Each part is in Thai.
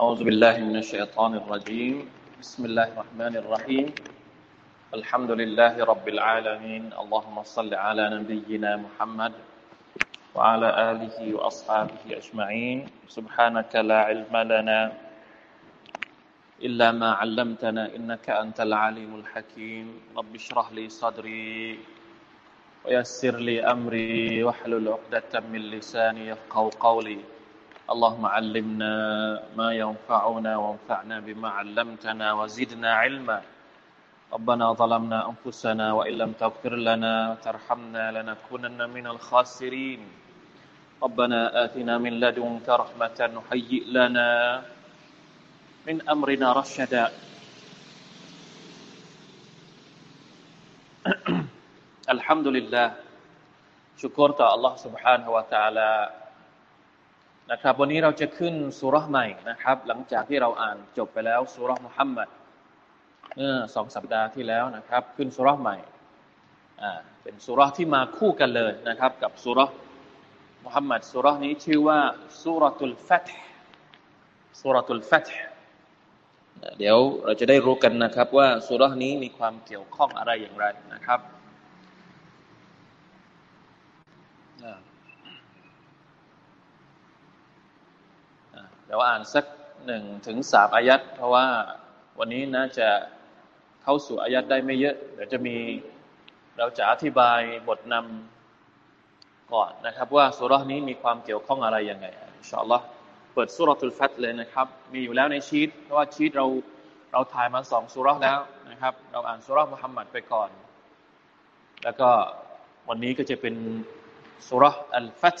أعوذ بالله من الشيطان الرجيم. بسم الله الرحمن الرحيم. الحمد لله رب العالمين. اللهم صل على نبينا محمد وعلى آله وأصحابه أجمعين. سبحانك لا علم لنا إلا ما علمتنا إنك أنت العليم الحكيم. رب اشرح لي صدري ويسر لي أمري واحلل عقدة من لساني يفقه قولي. اللهم علمنا ما ينفعنا وانفعنا بما علمتنا وزدنا علما. ربنا ظلمنا أنفسنا وإن لم تغفر لنا وترحمنا لنكونن من الخاسرين. ربنا آتنا من لدنك رحمة هيئ لنا من أمرنا رشدا. الحمد لله. شكرت الله سبحانه وتعالى นะครับ วันนี้เราจะขึ้นสุรษใหม่นะครับ หลังจากที่เราอ่านจบไปแล้วสุรษมุฮัมมัดเมื่อสองสัปดาห์ที่แล้วนะครับ ขึ้นสุรษใหม่อ่าเป็นสุรษที่มาคู่กันเลยนะครับ กับสุรษมุฮัมมัดสุรษนี้ชื่อว่าสุรตุลฟัตสุรตุลฟัตเดี๋ยวเราจะได้รู้กันนะครับ ว่าสุรษนี้มีความเกี่ยวข้องอะไรอย่างไรนะครับ ดี๋ยวอ่านสักหนึ่งถึงสามอายัดเพราะว่าวันนี้น่าจะเข้าสู่อายัดได้ไม่เยอะ เดี๋ยวจะมีเราจะอธิบายบทนำก่อนนะครับ ว่าสุรานี้มีความเกี่ยวข้องอะไรยังไงอินชาอัลลอฮ์เปิดสุรทุลฟัตเลยนะครับ มีอยู่แล้วในชีตเพราะว่าชีตเราเราถ่ายมาสองสุราแล้วนะครับ เราอ่านสุรามุฮัมมัดไปก่อน แล้วก็วันนี้ก็จะเป็นสุรอัลฟัต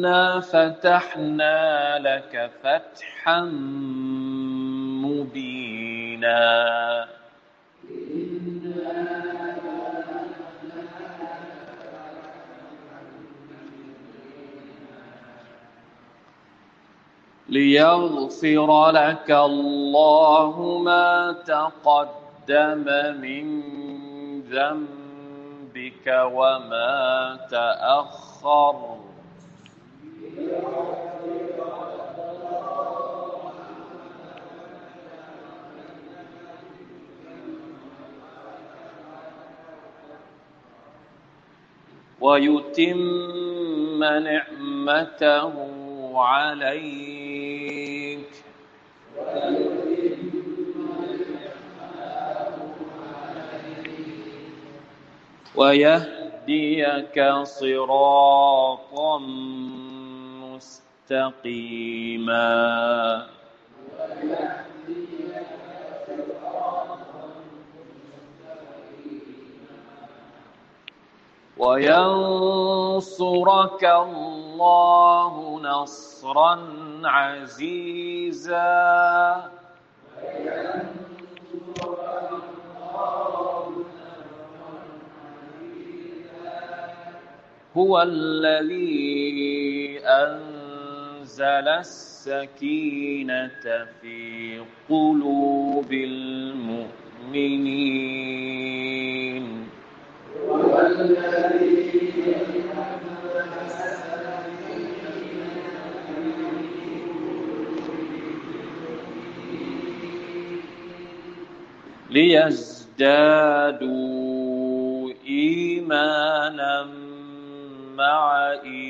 إنا فتحنا لك فتحا مبينا ليغفر لك الله ما تقدم من ذنبك وما تأخر ويتم نعمته عليك. ويهديك صراطا مستقيما. وينصرك الله نصرا عزيزا. هو الذي أنزل السكينة في قلوب المؤمنين. ليزدادوا إيمانا مع إيمانهم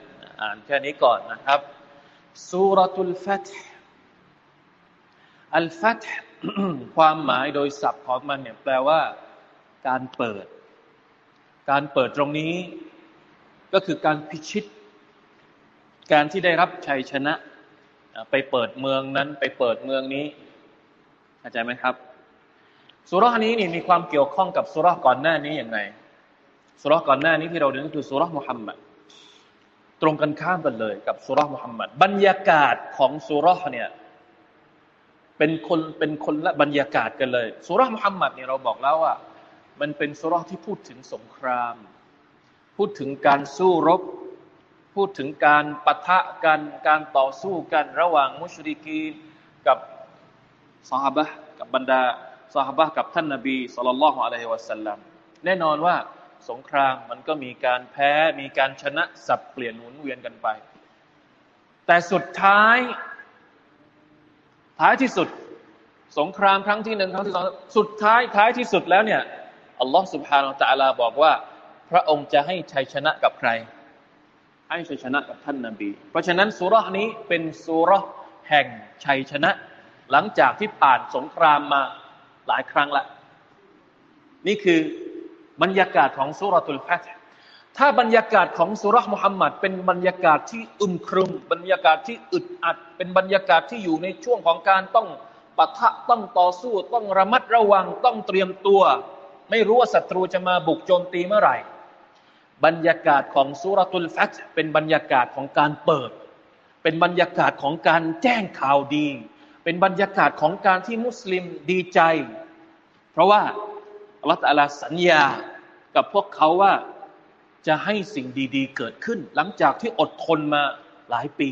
อ่านแค่นี้ก่อนนะครับสุรทุลฟัตอัลฟัตความหมายโดยศัพท์ของมันเนี่ยแปลว่า การเปิด การเปิดตรงนี้ ก็คือการพิชิต การที่ได้รับชัยชนะ ไปเปิดเมืองนั้น ไปเปิดเมืองนี้เข้าใจไหมครับสุรานี้นี่มีความเกี่ยวข้องกับสุราก่อนหน้านี้อย่างไรสุราก่อนหน้านี้ที่เราเรียนก็คือสุรามุฮัมมัด ตรงกันข้ามกันเลยกับสุรามุฮัมมัดบรรยากาศของสุราเนี่ยเป็นคนเป็นคนละบรรยากาศกันเลยสุรามุฮัมมัดเนี่ยเราบอกแล้วว่า มันเป็นสุราที่พูดถึงสงคราม พูดถึงการสู้รบ พูดถึงการปะทะกันการต่อสู้กันระหว่างมุชริกีนกับสหบะกับบรรดาสหบะกับท่านนบีสุลต่านละฮ์อะลัยฮิวะสัลลัมแน่นอนว่า สงครามมันก็มีการแพ้มีการชนะสับเปลี่ยนหมุนเวียนกันไป แต่สุดท้าย ท้ายที่สุด สงครามครั้งที่หนึ่งครั้งที่สองสุดท้ายท้ายที่สุดแล้วเนี่ยอัลลอฮ์สุบฮานาอัลตะลาบอกว่า พระองค์จะให้ชัยชนะกับใคร ให้ชัยชนะกับท่านนาบี เพราะฉะนั้นสุรานี้เป็นสุรแห่งชัยชนะ หลังจากที่ผ่านสงครามมาหลายครั้งละนี่คือ บรรยากาศของสุรตุลฟัตถ้าบรรยากาศของสุรมุฮัมมัดเป็นบรรยากาศที่อึมครึม บรรยากาศที่อึดอัด เป็นบรรยากาศที่อยู่ในช่วงของการต้องปะทะต้องต่อสู้ต้องระมัดระวังต้องเตรียมตัว ไม่รู้ว่าศัตรูจะมาบุกโจมตีเมื่อไหร่ บรรยากาศของสุรตุลฟัตเป็นบรรยากาศของการเปิด เป็นบรรยากาศของการแจ้งข่าวดี เป็นบรรยากาศของการที่มุสลิมดีใจ เพราะว่าอัลลอฮฺตะลสัญญา กับพวกเขาว่าจะให้สิ่งดีๆ เกิดขึ้น หลังจากที่อดทนมาหลายปี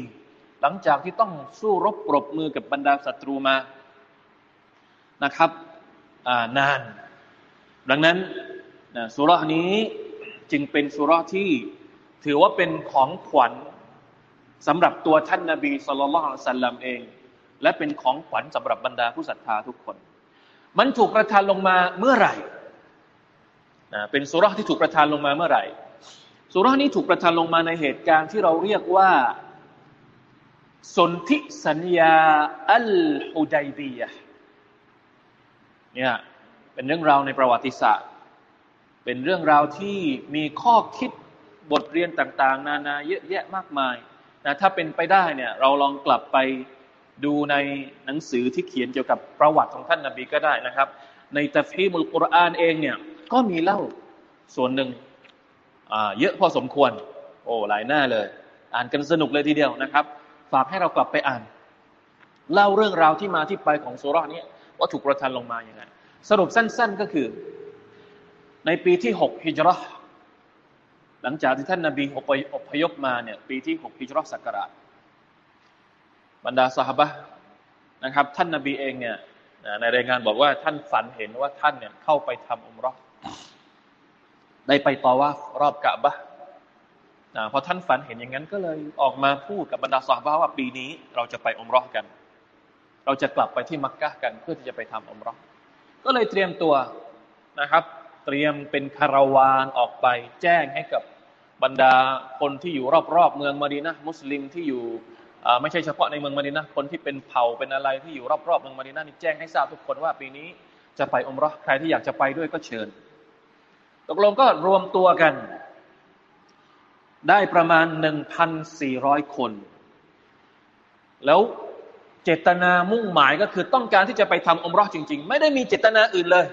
หลังจากที่ต้องสู้รบปรบมือกับบรรดาศัตรูมานะครับนาน ดังนั้นสุรานี้จึงเป็นสุราที่ถือว่าเป็นของขวัญสำหรับตัวท่านนาบีสุลต่านสัลลัมเอง และเป็นของขวัญสำหรับบรรดาผู้ศรัทธาทุกคน มันถูกประทานลงมาเมื่อไหร่ นะเป็นสุราที่ถูกประทานลงมาเมื่อไหร่สุรานี้ถูกประทานลงมาในเหตุการณ์ที่เราเรียกว่าสนธิสัญญาอัลฮุดัยบียะเนี่ยเป็นเรื่องราวในประวัติศาสตร์ เป็นเรื่องราวที่มีข้อคิดบทเรียนต่าง ๆ นานาเยอะแยะมากมายนะถ้าเป็นไปได้เนี่ยเราลองกลับไปดูในหนังสือที่เขียนเกี่ยวกับประวัติของท่านนาบีก็ได้นะครับ ในตัฟฮีมุลกุรอานเองเนี่ย ก็มีเล่าส่วนหนึ่งเยอะพอสมควร โอ้หลายหน้าเลย อ่านกันสนุกเลยทีเดียวนะครับ ฝากให้เรากลับไปอ่าน เล่าเรื่องราวที่มาที่ไปของสุรานี้ว่าถูกประทานลงมาอย่างไงสรุปสั้น ๆก็คือ ในปีที่หกฮิจรัชหลังจากที่ท่านนาบีอพยพมาเนี่ยปีที่หกฮิจรัชศักราชบรรดาสหบะนะครับ ท่านนาบีเองเนี่ยในรายงานบอกว่าท่านฝันเห็นว่าท่านเนี่ยเข้าไปทำอุมรอ ได้ไปต่อว่า รอบกะบะนะพอท่านฝันเห็นอย่างนั้นก็เลยออกมาพูดกับบรรดาสาบาว่าปีนี้ เราจะไปอมรอกัน เราจะกลับไปที่มักกะกัน เพื่อที่จะไปทำอมรอก็เลยเตรียมตัวนะครับ เตรียมเป็นคาราวานออกไป แจ้งให้กับบรรดาคนที่อยู่รอบๆเมืองมาดีนะมุสลิมที่อยู่ไม่ใช่เฉพาะในเมืองมาดีนะคนที่เป็นเผ่าเป็นอะไรที่อยู่รอบๆเมืองมาดีนะนี่แจ้งให้ทราบทุกคนว่าปีนี้จะไปอมรอใครที่อยากจะไปด้วยก็เชิญ ตกลงก็รวมตัวกัน ได้ประมาณหนึ่งพันสี่ร้อยคน แล้วเจตนามุ่งหมายก็คือต้องการที่จะไปทำอมรอจริง ๆ ไม่ได้มีเจตนาอื่นเลย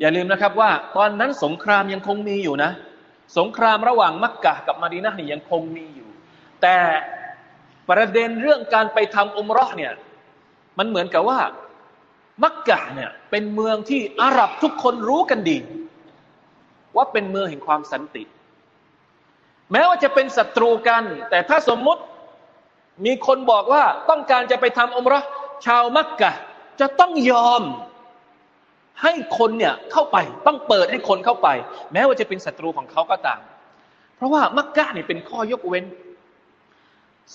อย่าลืมนะครับว่า ตอนนั้นสงครามยังคงมีอยู่นะ สงครามระหว่างมักกะกับมาดีนะนี่ยังคงมีอยู่ แต่ประเด็นเรื่องการไปทำอุมรอเนี่ยมันเหมือนกับว่ามักกะเนี่ยเป็นเมืองที่อาหรับทุกคนรู้กันดี ว่าเป็นเมืองแห่งความสันติ แม้ว่าจะเป็นศัตรูกัน แต่ถ้าสมมุติมีคนบอกว่าต้องการจะไปทำอมรชาวมักกะ จะต้องยอมให้คนเนี่ยเข้าไปต้องเปิดให้คนเข้าไป แม้ว่าจะเป็นศัตรูของเขาก็ตาม เพราะว่ามักกะเนี่ยเป็นข้อยกเว้น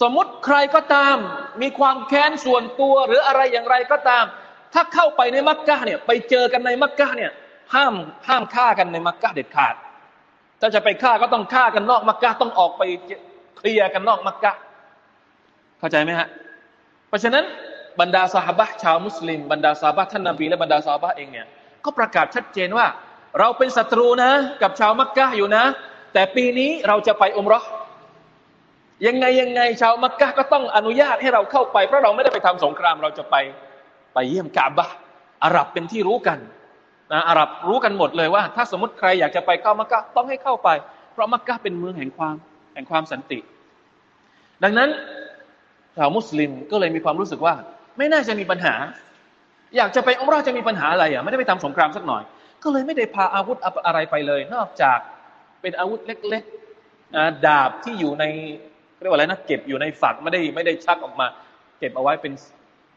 สมมติใครก็ตาม มีความแค้นส่วนตัวหรืออะไรอย่างไรก็ตาม ถ้าเข้าไปในมักกะเนี่ยไปเจอกันในมักกะเนี่ย ห้ามห้ามฆ่ากันในมักกะเด็ดขาด ถ้าจะไปฆ่าก็ต้องฆ่ากันนอกมักกะต้องออกไปเคลียร์กันนอกมักกะเข้าใจไหมฮะ เพราะฉะนั้นบรรดาสหบะชาวมุสลิม บรรดาสหบะท่านนบีและบรรดาสหบะเองเนี่ยก็ประกาศชัดเจนว่า เราเป็นศัตรูนะ กับชาวมักกะอยู่นะ แต่ปีนี้เราจะไปอุมรอยังไงยังไงชาวมักกะก็ต้องอนุญาตให้เราเข้าไป เพราะเราไม่ได้ไปทำสงครามเราจะไปไปเยี่ยมกาบะอาหรับเป็นที่รู้กัน นะอาหรับรู้กันหมดเลยว่า ถ้าสมมติใครอยากจะไปเข้ามักกะต้องให้เข้าไป เพราะมักกะเป็นเมืองแห่งความแห่งความสันติ ดังนั้นชาวมุสลิมก็เลยมีความรู้สึกว่า ไม่น่าจะมีปัญหา อยากจะไปอุมราจะมีปัญหาอะไรอะไม่ได้ไปทำสงครามสักหน่อย ก็เลยไม่ได้พาอาวุธอะไรไปเลย นอกจากเป็นอาวุธเล็กๆดาบที่อยู่ในเรียกว่าอะไรนะเก็บอยู่ในฝักไม่ได้ไม่ได้ชักออกมา เก็บเอาไว้เป็น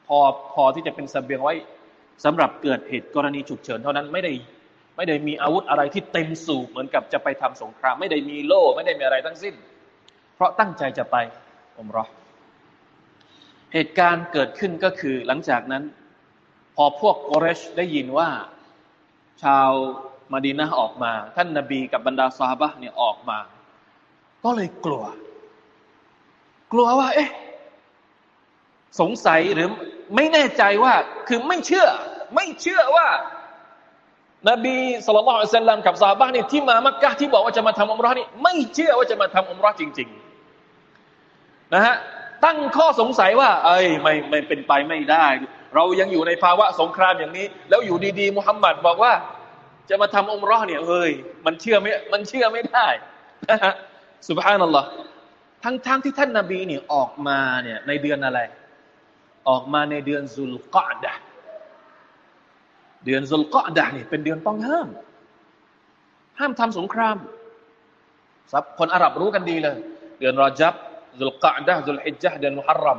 พอพอที่จะเป็นสเสบียงไว้ สำหรับเกิดเหตุกรณีฉุกเฉินเท่านั้นไม่ได้ไม่ได้มีอาวุธอะไรที่เต็มสูบเหมือนกับจะไปทำสงคราม ไม่ได้มีโล่ไม่ได้มีอะไรทั้งสิ้น เพราะตั้งใจจะไปอมรอเหตุการณ์เกิดขึ้นก็คือหลังจากนั้น พอพวกกเรชได้ยินว่า ชาวมาดีนะออกมา ท่านนาบีกับบรรดาซาบะเนี่ยออกมา ก็เลยกลัว กลัวว่า เอ๊ะ สงสัยหรือ ไม่แน่ใจว่าคือไม่เชื่อ ไม่เชื่อว่า นบีสุลต่านสัลลัมกับซาบะนี่ที่มามักกะที่บอกว่าจะมาทำอุมรอนี่ไม่เชื่อว่าจะมาทำอุมรอจริง ๆ นะฮะตั้งข้อสงสัยว่า เอ้ยไม่ไม่เป็นไปไม่ได้ เรายังอยู่ในภาวะสงครามอย่างนี้ แล้วอยู่ดีๆมุฮัมมัดบอกว่า จะมาทำอุมรอเนี่ยเฮ้ยมันเชื่อไม่มันเชื่อไม่ได้นะฮะสุบฮานัลลอฮ์ทั้งทั้งที่ท่านนาบีเนี่ยออกมาเนี่ยในเดือนอะไร ออกมาในเดือนซุลกอดะเดือนซุลกอดะนี่เป็นเดือนต้องห้าม ห้ามทำสงครามสับคนอาหรับรู้กันดีเลย เดือนรอจับซุลกะดะซุลฮิจญะเดือนมุฮัรรัม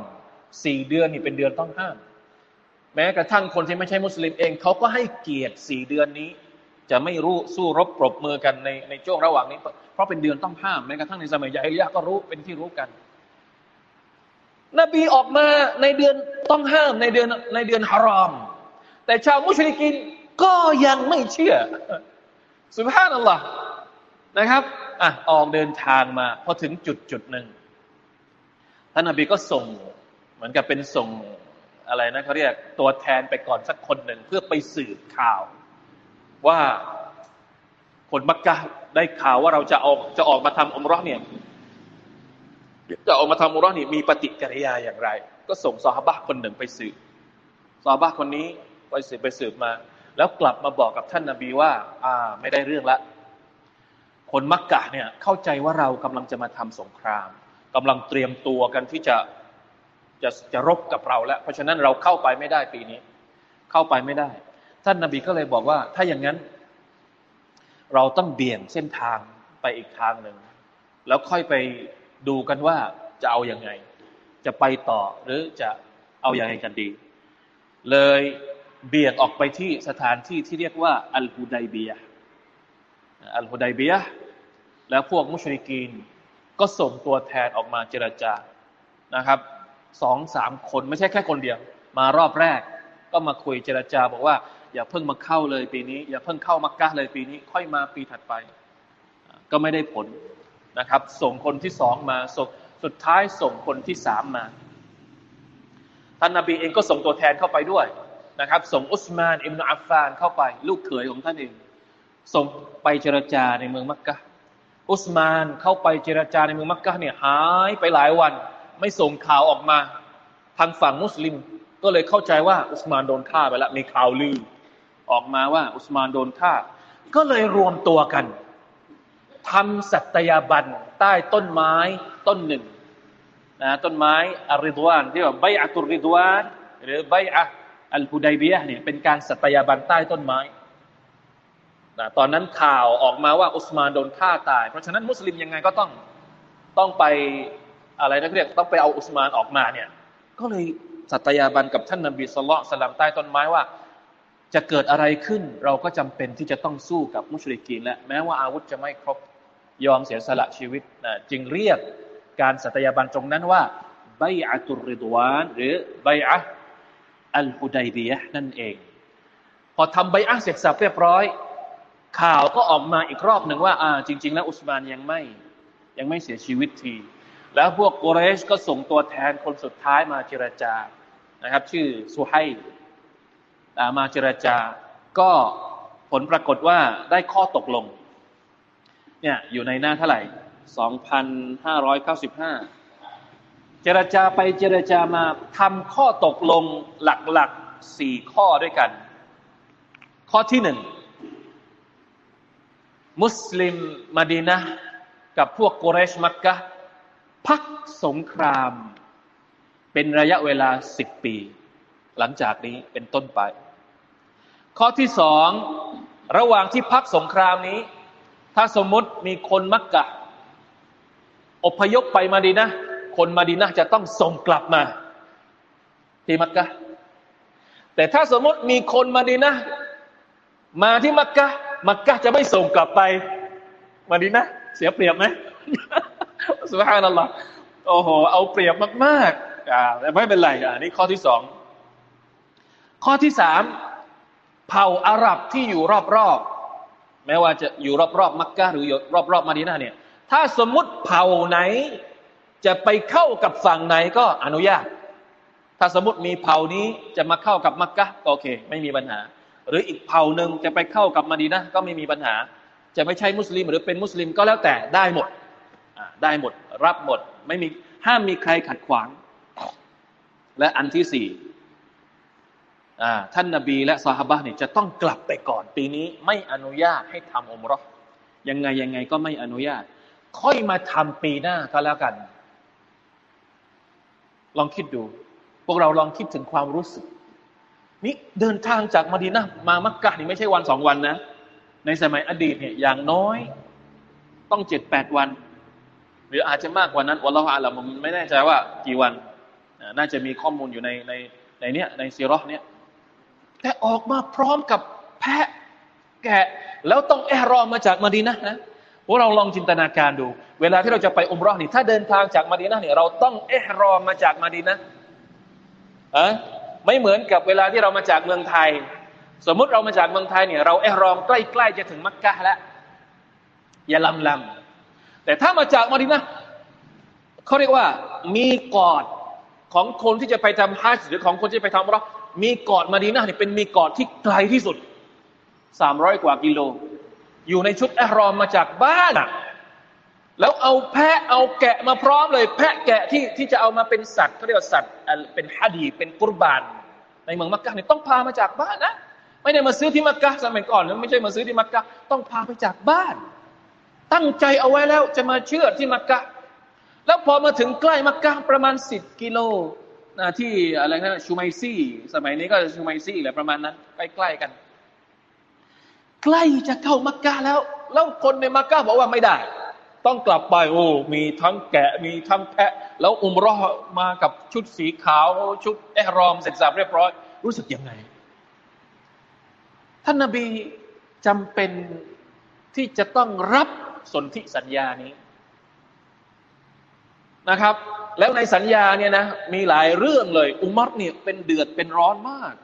สี่เดือนนี่เป็นเดือนต้องห้าม แม้กระทั่งคนที่ไม่ใช่มุสลิมเองเขาก็ให้เกียรติสี่เดือนนี้ จะไม่รู้สู้รบปรบมือกันในในช่วงระหว่างนี้ เพราะเป็นเดือนต้องห้ามแม้กระทั่งในสมัยยาฮิลยะก็รู้เป็นที่รู้กัน นบีออกมาในเดือนต้องห้ามในเดือนในเดือนฮารอม แต่ชาวมุชลิกินก็ยังไม่เชื่อ สุภาพนั่นแหละนะครับอะออกเดินทางมาพอถึงจุดจุดหนึ่งท่านนบีก็ส่งเหมือนกับเป็นส่งอะไรนะเขาเรียกตัวแทนไปก่อนสักคนหนึ่งเพื่อไปสืบข่าว ว่าคนมักกะได้ข่าวว่าเราจะออกจะออกมาทำอมรอเนี่ย จะออกมาทำอุรอนี่มีปฏิกิริยาอย่างไร ก็ส่งซอฮาบะคนหนึ่งไปสืบซอฮาบะคนนี้ไปสืบไปสืบมา แล้วกลับมาบอกกับท่านนาบีว่า อ่า ไม่ได้เรื่องละคนมักกะเนี่ยเข้าใจว่าเรากำลังจะมาทำสงครามกำลังเตรียมตัวกันที่จะจะจะรบกับเราแล้ว เพราะฉะนั้นเราเข้าไปไม่ได้ปีนี้ เข้าไปไม่ได้ ท่านนาบีก็เลยบอกว่า ถ้าอย่างนั้น เราต้องเบี่ยงเส้นทางไปอีกทางหนึ่งแล้วค่อยไป ดูกันว่าจะเอาอยัางไง จะไปต่อหรือจะเอาอย่างไงกันดี เลยเบี่ยงออกไปที่สถานที่ที่เรียกว่า อัลฮุดัยเบียอัลฮุดัยเบียแล้วพวกมุชริกีน ก็ส่งตัวแทนออกมาเจรจานะครับสองสามคนไม่ใช่แค่คนเดียว มารอบแรก ก็มาคุยเจรจา บอกว่า อย่าเพิ่งมาเข้าเลยปีนี้ อย่าเพิ่งเข้ามักกะเลยปีนี้ ค่อยมาปีถัดไป ก็ไม่ได้ผล นะครับ ส่งคนที่สองมาส่งสุดท้ายส่งคนที่สามมา ท่านนาบีเองก็ส่งตัวแทนเข้าไปด้วยนะครับ ส่งอุสมานอิมนุอัฟฟานเข้าไป ลูกเขยของท่านเอง ส่งไปเจรจาในเมืองมักกะอุสมานเข้าไปเจรจาในเมืองมักกะเนี่ยหายไปหลายวัน ไม่ส่งข่าวออกมา ทางฝั่งมุสลิม ก็เลยเข้าใจว่าอุสมานโดนฆ่าไปแล้วมีข่าวลือออกมาว่าอุสมานโดนฆ่า ก็เลยรวมตัวกัน ทำสัตยาบันใต้ต้นไม้ต้นหนึ่งนะต้นไม้อาริดวานที่ว่าใบอัตุริดวานหรือใบอะอัลฮุดัยเบียเนี่ยเป็นการสัตยาบันใต้ต้นไม้นะตอนนั้นข่าวออกมาว่าอุสมานโดนฆ่าตาย เพราะฉะนั้นมุสลิมยังไงก็ต้องต้องไปอะไรนักเรียกต้องไปเอาอุสมานออกมาเนี่ยก็เลยสัตยาบันกับท่านนบีสุลต่านสลัมใต้ต้นไม้ว่า จะเกิดอะไรขึ้น เราก็จำเป็นที่จะต้องสู้กับมุชริกีนและแม้ว่าอาวุธจะไม่ครบ ยอมเสียสละชีวิตนะจึงเรียกการสัตยาบันตรงนั้นว่าใบอัตุริดวานหรือใบอะอัลฮุดัยบียะนั่นเอง พอทำใบอะเสร็จสับเรียบร้อย ข่าวก็ออกมาอีกรอบหนึ่งว่าอ่าจริง ๆ แล้วอุสมานยังไม่ยังไม่เสียชีวิตที แล้วพวกกุเรชก็ส่งตัวแทนคนสุดท้ายมาเจรจานะครับ ชื่อสุไฮมาเจรจาก็ผลปรากฏว่าได้ข้อตกลง เนี่ยอยู่ในหน้าเท่าไหร่2,595เจรจาไปเจรจามาทำข้อตกลงหลักๆสี่ข้อด้วยกัน ข้อที่หนึ่งมุสลิมมาดีนะกับพวกกุเรชมักกะพักสงคราม เป็นระยะเวลาสิบปี หลังจากนี้เป็นต้นไป ข้อที่สองระหว่างที่พักสงครามนี้ ถ้าสมมติมีคนมักกะ อพยพไปมาดีนะ คนมาดีนะจะต้องส่งกลับมา ที่มักกะ แต่ถ้าสมมติมีคนมาดีนะมาที่มักกะมักกะจะไม่ส่งกลับไป มาดีนะเสียเปรียบไหมสุภาพนั่นหรอโอ้โห เอาเปรียบมากๆอ่าแต่ไม่เป็นไรอ่านี่ข้อที่สองข้อที่สามเผ่าอาหรับที่อยู่รอบๆ แม้ว่าจะอยู่รอบๆมักกะหรืออยู่รอบๆมาดีนาเนี่ย ถ้าสมมติเผ่าไหน จะไปเข้ากับฝั่งไหนก็อนุญาต ถ้าสมมติมีเผ่านี้จะมาเข้ากับมักกะก็โอเค ไม่มีปัญหา หรืออีกเผ่าหนึ่งจะไปเข้ากับมาดีนะก็ไม่มีปัญหา จะไม่ใช่มุสลิมหรือเป็นมุสลิมก็แล้วแต่ได้หมดได้หมด รับหมด ไม่มีห้ามมีใครขัดขวาง และอันที่สี่ ท่านนาบีและซาฮาบะเนี่ยจะต้องกลับไปก่อน ปีนี้ไม่อนุญาตให้ทำอมรอยังไงยังไงก็ไม่อนุญาต ค่อยมาทำปีหน้าก็แล้วกัน ลองคิดดู พวกเราลองคิดถึงความรู้สึก นี่เดินทางจากมาดีนะมามักกะนี่ไม่ใช่วันสองวันนะ ในสมัยอดีตเนี่ยอย่างน้อย ต้องเจ็ดแปดวัน หรืออาจจะมากกว่านั้นวันละอาละผมไม่แน่ใจว่ากี่วัน น่าจะมีข้อมูลอยู่ในในในเนี้ยในซีรอห์เนี้ย แต่ออกมาพร้อมกับแพะแกะ แล้วต้องแอรอมาจากมาดีนะนะพวกเราลองจินตนาการดู เวลาที่เราจะไปอุมรอนี่ถ้าเดินทางจากมาดีนะเนี่ยเราต้องเอรอมาจากมาดีนะอะไม่เหมือนกับเวลาที่เรามาจากเมืองไทย สมมุติเรามาจากเมืองไทยเนี่ยเราเอรอมใกล้ๆจะถึงมักกะแล้วอย่าลำลำแต่ถ้ามาจากมาดีนะเขาเรียกว่ามีกอดของคนที่จะไปทำฮัจญ์หรือของคนที่ไปทำอุมรอ มีเกาะมาดีนาเนี่ยเป็นมีเกาะที่ไกลที่สุดสามร้อยกว่ากิโล อยู่ในชุดอัลรอมมาจากบ้านอะแล้วเอาแพะเอาแกะมาพร้อมเลย แพะแกะที่ที่จะเอามาเป็นสัตว์เขาเรียกว่าสัตว์เป็นฮัดีเป็นกุรบาน ในเมืองมักกะเนี่ยต้องพามาจากบ้านนะไม่ได้มาซื้อที่มักกะสมัยก่อนไม่ใช่มาซื้อที่มักกะต้องพาไปจากบ้าน ตั้งใจเอาไว้แล้วจะมาเชื่อที่มักกะแล้วพอมาถึงใกล้มักกะประมาณสิบกิโล ที่อะไรนะชูไมซี่สมัยนี้ก็ชูไมซี่แหละประมาณนั้นใกล้ๆกัน ใกล้จะเข้ามักกะแล้ว แล้วคนในมักกะบอกว่าไม่ได้ ต้องกลับไปโอ้มีทั้งแกะมีทั้งแพะ แล้วอุมรอมากับชุดสีขาวชุดแอรอมเสร็จสับเรียบร้อย รู้สึกยังไง ท่านนาบีจำเป็นที่จะต้องรับสนธิสัญญานี้นะครับ แล้วในสัญญาเนี่ยนะมีหลายเรื่องเลยอุมัรเนี่ยเป็นเดือดเป็นร้อนมาก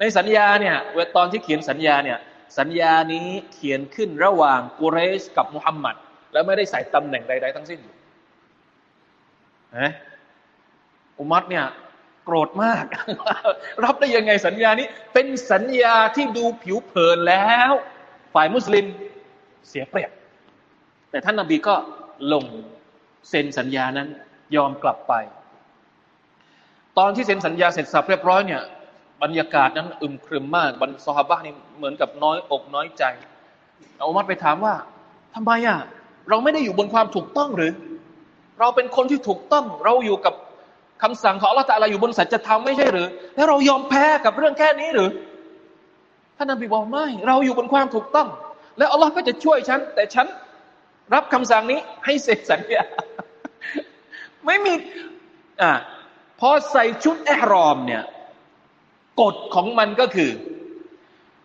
ในสัญญาเนี่ยเวตอนที่เขียนสัญญาเนี่ยสัญญานี้เขียนขึ้นระหว่างกุเรชกับมุฮัมมัดแล้วไม่ได้ใส่ตำแหน่งใด ๆ ทั้งสิ้นนะอุมัรเนี่ยโกรธมาก รับได้ยังไงสัญญานี้ เป็นสัญญาที่ดูผิวเผินแล้ว ฝ่ายมุสลิมเสียเปรียบ แต่ท่านนาบีก็ลงเซ็นสัญญานั้น ยอมกลับไป ตอนที่เซ็นสัญญาเสร็จสับเรียบร้อยเนี่ย บรรยากาศนั้นอึมครึมมากบรรซอฮาบะนี่เหมือนกับน้อยอกน้อยใจอุมัดไปถามว่าทำไมอะเราไม่ได้อยู่บนความถูกต้องหรือ เราเป็นคนที่ถูกต้อง เราอยู่กับคำสั่งของอัลลอฮฺตะลาอยู่บนสัจธรรมไม่ใช่หรือ แล้วเรายอมแพ้กับเรื่องแค่นี้หรือท่านนบีบอกไม่เราอยู่บนความถูกต้อง แล้วอัลลอฮ์ก็จะช่วยฉัน แต่ฉันรับคำสั่งนี้ให้เสร็จสัญญา ไม่มีอ่าพอใส่ชุดแอรอมเนี่ยกฎของมันก็คือ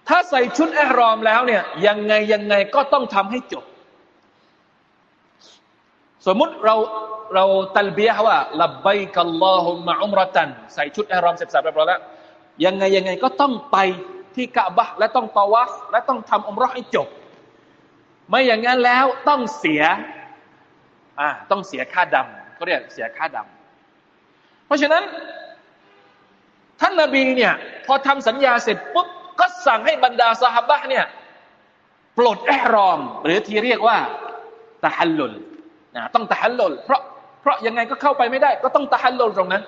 ถ้าใส่ชุดแอรอมแล้วเนี่ยยังไงยังไงก็ต้องทำให้จบ สมมุติเราเราตัลเบียว่าลับไบกัลลอฮุมะอุมรตัน ใส่ชุดแอรอมเสร็จสับเรียบร้อยแล้วยังไงยังไงก็ต้องไปที่กะบะและต้องตาวาฟและต้องทำอุมรอให้จบ ไม่อย่างนั้นแล้วต้องเสียอ่าต้องเสียค่าดำ เขาเรียกเสียค่าดำเพราะฉะนั้น ท่านนาบีเนี่ยพอทำสัญญาเสร็จปุ๊บก็สั่งให้บรรดาสหบะเนี่ยปลดแอรอม หรือที่เรียกว่าตะฮัลลุลนะต้องตะฮัลลุลเพราะเพราะยังไงก็เข้าไปไม่ได้ ก็ต้องตะฮัลลุลตรงนั้น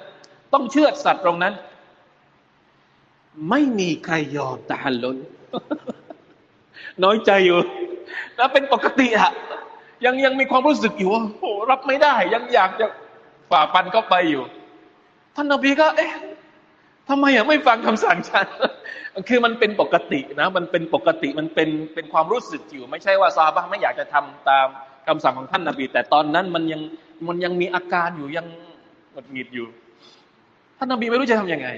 ต้องเชื่อสัตว์ตรงนั้น ไม่มีใครยอมตะฮัลลุลน้อยใจอยู่ แล้วเป็นปกติอะ ยังยังมีความรู้สึกอยู่ว่าโอ้รับไม่ได้ ยังอยากจะฝ่าฟันเข้าไปอยู่ ท่านนบีก็ เอ๊ะทำไมอะไม่ฟังคำสั่งฉัน คือมันเป็นปกตินะ มันเป็นปกติมันเป็นเป็นความรู้สึกอยู่ ไม่ใช่ว่าซาบะไม่อยากจะทำตามคำสั่งของท่านนาบี แต่ตอนนั้นมันยังมันยังมีอาการอยู่ยังหงุดหงิดอยู่ ท่านนาบีไม่รู้จะทํำยังไง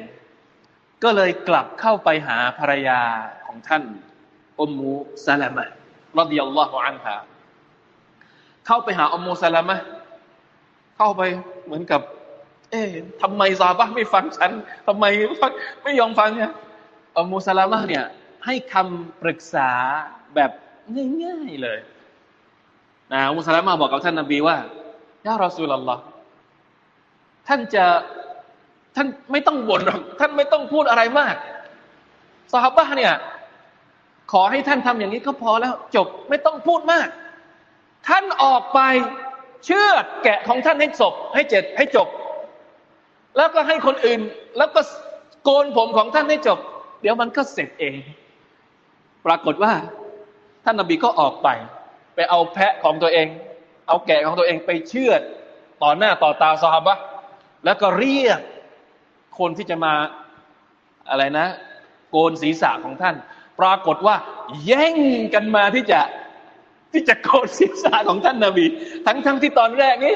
ก็เลยกลับเข้าไปหาภรรยาของท่านอุมมูซาลามะรดิยัลลอฮุอันฮา เข้าไปหาอุมมูซาลามะเข้าไปเหมือนกับ เอ๊ะทำไมซาบะไม่ฟังฉันทำไมไม่ยอมฟังเนี่ยอัมูสลามะเนี่ย ให้คำปรึกษาแบบง่ายๆเลยนะอัมูสลามะบอกกับท่านนบีว่ายารอสูลลอฮ์ท่านจะท่านไม่ต้องบ่นหรอกท่านไม่ต้องพูดอะไรมากสาบะเนี่ย ขอให้ท่านทำอย่างนี้ก็พอแล้ว จบไม่ต้องพูดมาก ท่านออกไปเชื่อแกะของท่านให้จบให้เจ็ดให้จบ แล้วก็ให้คนอื่น แล้วก็โกนผมของท่านให้จบ เดี๋ยวมันก็เสร็จเอง ปรากฏว่า ท่านนบีก็ออกไป ไปเอาแพะของตัวเอง เอาแกะของตัวเองไปเชื่อต่อหน้าต่อตาซอฮาบะแล้วก็เรียกคนที่จะมาอะไรนะ โกนศีรษะของท่าน ปรากฏว่า แย่งกันมาที่จะ ที่จะโกนศีรษะของท่านนาบี ทั้งทั้งที่ตอนแรกนี้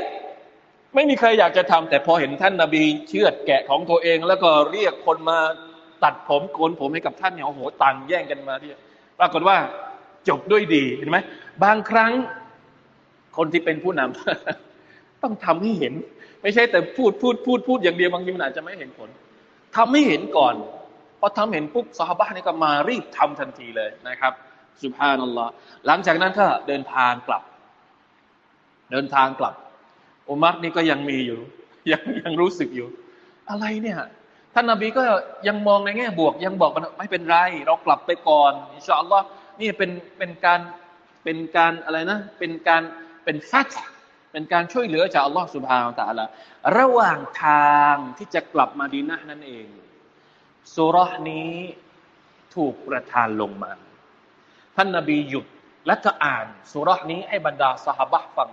ไม่มีใครอยากจะทำแต่พอเห็นท่านนาบี เชือดแกะของตัวเอง แล้วก็เรียกคนมาตัดผมโกนผมให้กับท่านเนี่ยโอ้โหต่างแย่งกันมาที่ปรากฏว่าจบด้วยดีเห็นไหมบางครั้งคนที่เป็นผู้นำต้องทำให้เห็น ไม่ใช่แต่พูดพูดพูดพูดอย่างเดียวบางทีมันอาจจะไม่เห็นผลทำให้เห็นก่อนพอทำเห็นปุ๊บสาบะนี่ก็มารีบทำทันทีเลยนะครับ สุภานัลลอฮ์หลังจากนั้นก็เดินทางกลับ เดินทางกลับอุมัรนี่ก็ยังมีอยู่ ยังยังรู้สึกอยู่ อะไรเนี่ย ท่านนาบีก็ยังมองในแง่บวก ยังบอกมันไม่เป็นไร เรากลับไปก่อนอินชาอัลลอฮ์นี่เป็นเป็นการเป็นการอะไรนะ เป็นการเป็นฟัตเป็นการช่วยเหลือจากอัลลอฮ์สุบฮานตะลาระหว่างทางที่จะกลับมาดีนะนั่นเองสุรษนี้ถูกประทานลงมา ท่านนาบีหยุดและก็อ่านสุรษนี้ให้บรรดาสหบะฟัง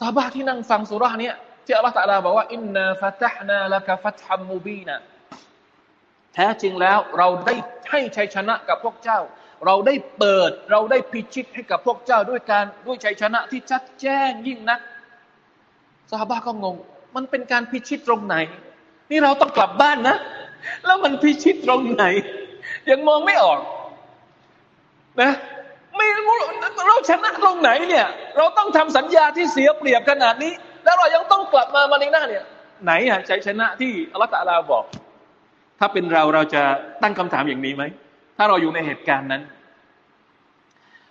ซาบะที่นั่งฟังสุรานี้ที่อัลลอฮฺตะลาบอกว่าอินนาฟัตฮนาละกะฟัตฮัมมูบีนะแท้จริงแล้วเราได้ให้ชัยชนะกับพวกเจ้า เราได้เปิดเราได้พิชิตให้กับพวกเจ้าด้วยการด้วยชัยชนะที่ชัดแจ้งยิ่งนักซาบะก็งง มันเป็นการพิชิตตรงไหน นี่เราต้องกลับบ้านนะ แล้วมันพิชิตตรงไหน ยังมองไม่ออก นะไม่รู้เราชนะตรงไหนเนี่ย เราต้องทำสัญญาที่เสียเปรียบขนาดนี้ แล้วเรายังต้องกลับมามาในหน้าเนี่ย ไหนอะชัยชนะที่อัลลอฮฺตะลาบอก ถ้าเป็นเราเราจะตั้งคำถามอย่างนี้ไหมถ้าเราอยู่ในเหตุการณ์นั้น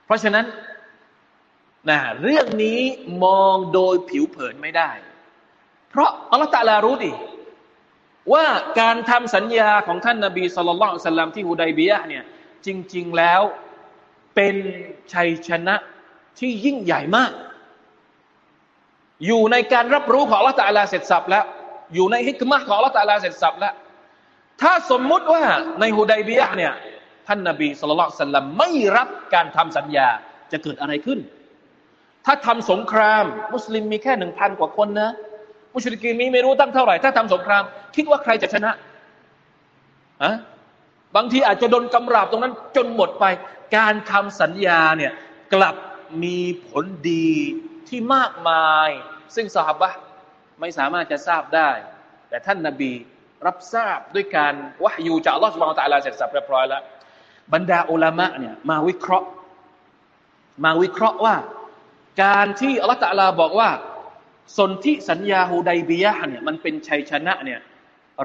เพราะฉะนั้นนะเรื่องนี้มองโดยผิวเผินไม่ได้ เพราะอัลลอฮฺตะลารู้ดิว่าการทำสัญญาของท่านนาบีสุลต่านสัลลัมที่ฮุดัยเบียเนี่ยจริง ๆ แล้ว เป็นชัยชนะที่ยิ่งใหญ่มาก อยู่ในการรับรู้ของละตาลาเสร็จสับแล้ว อยู่ในฮิกมะของละตาลาเสร็จสับแล้ว ถ้าสมมุติว่าในฮุดัยบียะเนี่ยท่านนบีสุลต่านสัลลัมไม่รับการทำสัญญาจะเกิดอะไรขึ้น ถ้าทำสงคราม มุสลิมมีแค่หนึ่งพันกว่าคนนะมุชริกีมีไม่รู้ตั้งเท่าไหร่ ถ้าทำสงคราม คิดว่าใครจะชนะอะ บางทีอาจจะโดนกำราบตรงนั้นจนหมดไป การทำสัญญาเนี่ยกลับมีผลดีที่มากมาย ซึ่งสหบะไม่สามารถจะทราบได้ แต่ท่านนาบีรับทราบด้วยการวะยูจากอัลลอฮฺสุบานตะลาเสร็จสับเรียบร้อยแล้วบรรดาอุลามะเนี่ยมาวิเคราะห์ มาวิเคราะห์ว่า การที่อัลลอฮฺตะลาบอกว่าสนธิสัญญาฮูไดบียะเนี่ยมันเป็นชัยชนะเนี่ย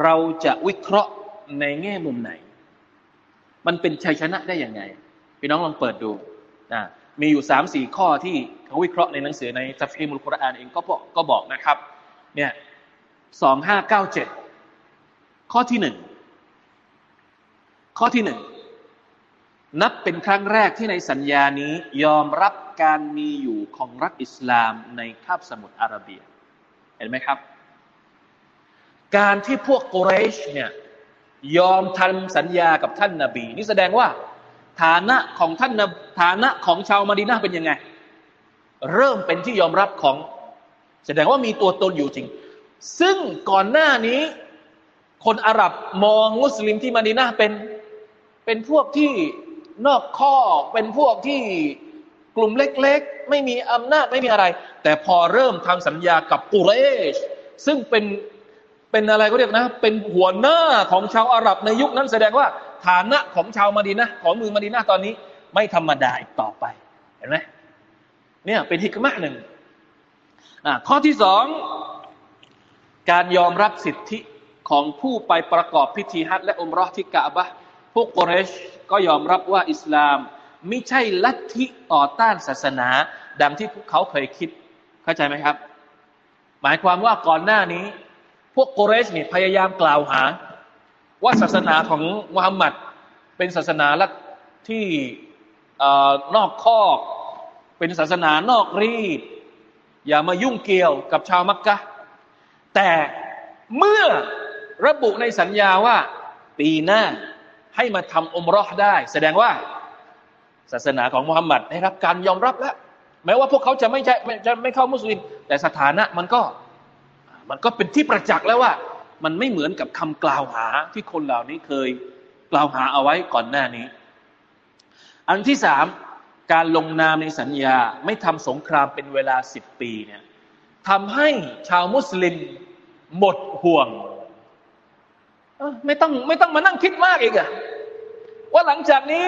เราจะวิเคราะห์ในแง่มุมไหน มันเป็นชัยชนะได้ยังไงพี่น้องลองเปิดดูนะมีอยู่สามสี่ข้อที่เขาวิเคราะห์ในหนังสือในทัฟฮีมุลกุรอานเองก็บอกก็บอกนะครับ เนี่ยสองห้าเก้าเจ็ดข้อที่หนึ่งข้อที่หนึ่งนับเป็นครั้งแรกที่ในสัญญานี้ยอมรับการมีอยู่ของรัฐอิสลามในคาบสมุทรอาระเบีย เห็นไหมครับ การที่พวกกุเรชเนี่ย ยอมทำสัญญากับท่านนาบี นี่แสดงว่า ฐานะของท่านฐานะของชาวมาดีนาเป็นยังไง เริ่มเป็นที่ยอมรับของ แสดงว่ามีตัวตนอยู่จริง ซึ่งก่อนหน้านี้ คนอาหรับมองมุสลิมที่มาดีนาเป็นเป็นพวกที่นอกข้อเป็นพวกที่กลุ่มเล็กๆ ไม่มีอำนาจไม่มีอะไร แต่พอเริ่มทำสัญญากับกุเรช ซึ่งเป็น เป็นอะไรก็เรียกนะ เป็นหัวหน้าของชาวอาหรับในยุคนั้นแสดงว่าฐานะของชาวมาดีนะของมือมาดีนะตอนนี้ ไม่ธรรมดาอีกต่อไปเห็นไหมเนี่ยเป็นฮิกมะหนึ่งข้อที่สองการยอมรับสิทธิของผู้ไปประกอบพิธีฮัจและอมรอที่กะบะพวกกเรชก็ยอมรับว่าอิสลามไม่ใช่ลัทธิต่อต้านศาสนา ดังที่พวกเขาเคยคิด เข้าใจไหมครับ หมายความว่าก่อนหน้านี้ พวกกเรชเนี่ยพยายามกล่าวหา ว่าศาสนาของมุฮัมมัดเป็นศาสนาลัทที่นอกคอกเป็นศาสนานอกรีด อย่ามายุ่งเกี่ยวกับชาวมักกะแต่เมื่อระบุในสัญญาว่า ปีหน้าให้มาทำอมรอได้ แสดงว่าศาสนาของมุฮัมมัดได้รับการยอมรับแล้ว แม้ว่าพวกเขาจะไม่ใช่จะไม่เข้ามุสลิม แต่สถานะมันก็ มันก็เป็นที่ประจักษ์แล้วว่า มันไม่เหมือนกับคำกล่าวหาที่คนเหล่านี้เคยกล่าวหาเอาไว้ก่อนหน้านี้ อันที่สามการลงนามในสัญญาไม่ทำสงครามเป็นเวลาสิบปีเนี่ยทำให้ชาวมุสลิมหมดห่วงไม่ต้องไม่ต้องมานั่งคิดมากอีกอะว่าหลังจากนี้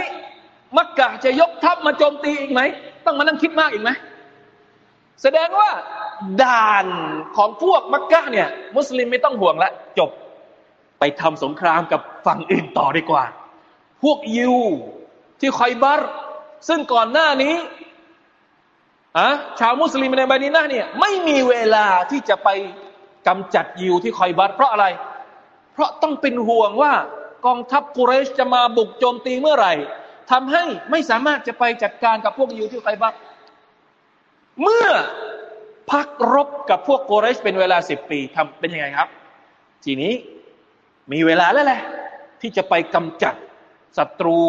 มักกะจะยกทัพมาโจมตีอีกไหม ต้องมานั่งคิดมากอีกไหม แสดงว่า ด่านของพวกมักกะเนี่ย มุสลิมไม่ต้องห่วงละจบไปทำสงครามกับฝั่งอื่นต่อดีกว่า พวกยิวที่คอยบัรซึ่งก่อนหน้านี้อะชาวมุสลิมในบานีนาเนี่ยไม่มีเวลาที่จะไปกำจัดยิวที่คอยบัรเพราะอะไร เพราะต้องเป็นห่วงว่ากองทัพกุเรชจะมาบุกโจมตีเมื่อไหร่ทำให้ไม่สามารถจะไปจัดการกับพวกยูที่ไคบักเมื่อ พักรบกับพวกกุเรชเป็นเวลาสิบปีทำเป็นยังไงครับ ทีนี้มีเวลาแล้วแหละ ที่จะไปกำจัดศัตรู